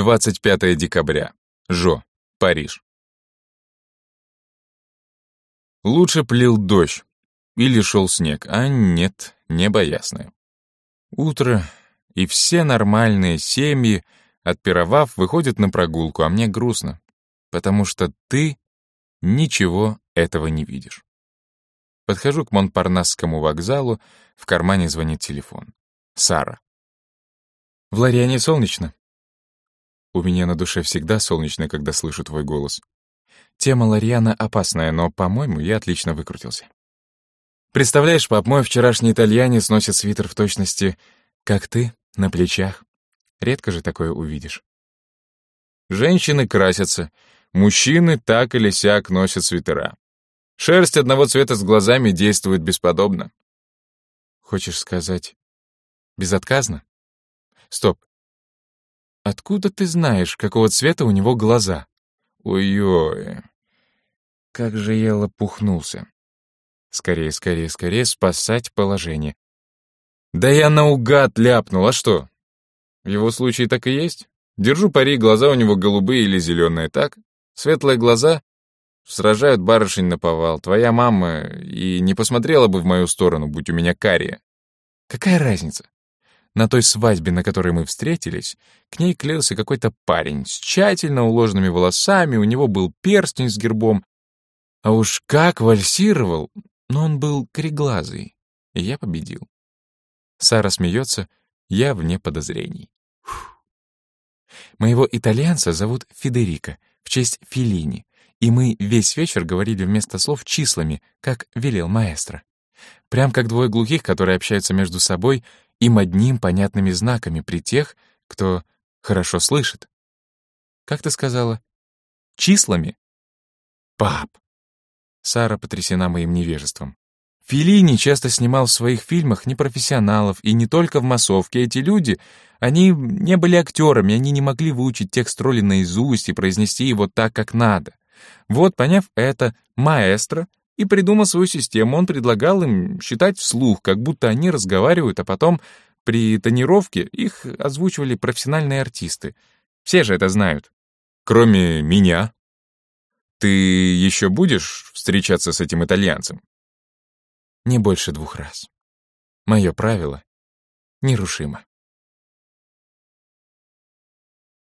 25 декабря. Жо, Париж. Лучше плил дождь или шел снег, а нет, небо ясное. Утро, и все нормальные семьи, отпировав, выходят на прогулку, а мне грустно, потому что ты ничего этого не видишь. Подхожу к Монпарнасскому вокзалу, в кармане звонит телефон. Сара. «В Лориане солнечно?» У меня на душе всегда солнечно, когда слышу твой голос. Тема Лориана опасная, но, по-моему, я отлично выкрутился. Представляешь, пап, мой вчерашний итальянец носит свитер в точности, как ты, на плечах. Редко же такое увидишь. Женщины красятся, мужчины так или сяк носят свитера. Шерсть одного цвета с глазами действует бесподобно. Хочешь сказать, безотказно? Стоп. Откуда ты знаешь, какого цвета у него глаза? Ой-ой. Как же я лопухнулся. Скорее, скорее, скорее спасать положение. Да я наугад ляпнул, а что? В его случае так и есть. Держу пари, глаза у него голубые или зеленые, так? Светлые глаза Сражают барышень на повал. Твоя мама и не посмотрела бы в мою сторону, будь у меня кария. Какая разница? На той свадьбе, на которой мы встретились, к ней клеился какой-то парень с тщательно уложенными волосами, у него был перстень с гербом. А уж как вальсировал, но он был кореглазый, и я победил. Сара смеется, я вне подозрений. Фух. Моего итальянца зовут Федерико, в честь Филини, и мы весь вечер говорили вместо слов числами, как велел маэстро. Прям как двое глухих, которые общаются между собой им одним понятными знаками при тех, кто хорошо слышит. Как ты сказала? Числами? Пап! Сара потрясена моим невежеством. Филини часто снимал в своих фильмах непрофессионалов, и не только в массовке. Эти люди, они не были актерами, они не могли выучить текст роли наизусть и произнести его так, как надо. Вот, поняв это, маэстро и придумал свою систему. Он предлагал им считать вслух, как будто они разговаривают, а потом при тонировке их озвучивали профессиональные артисты. Все же это знают. Кроме меня. Ты еще будешь встречаться с этим итальянцем? Не больше двух раз. Мое правило нерушимо.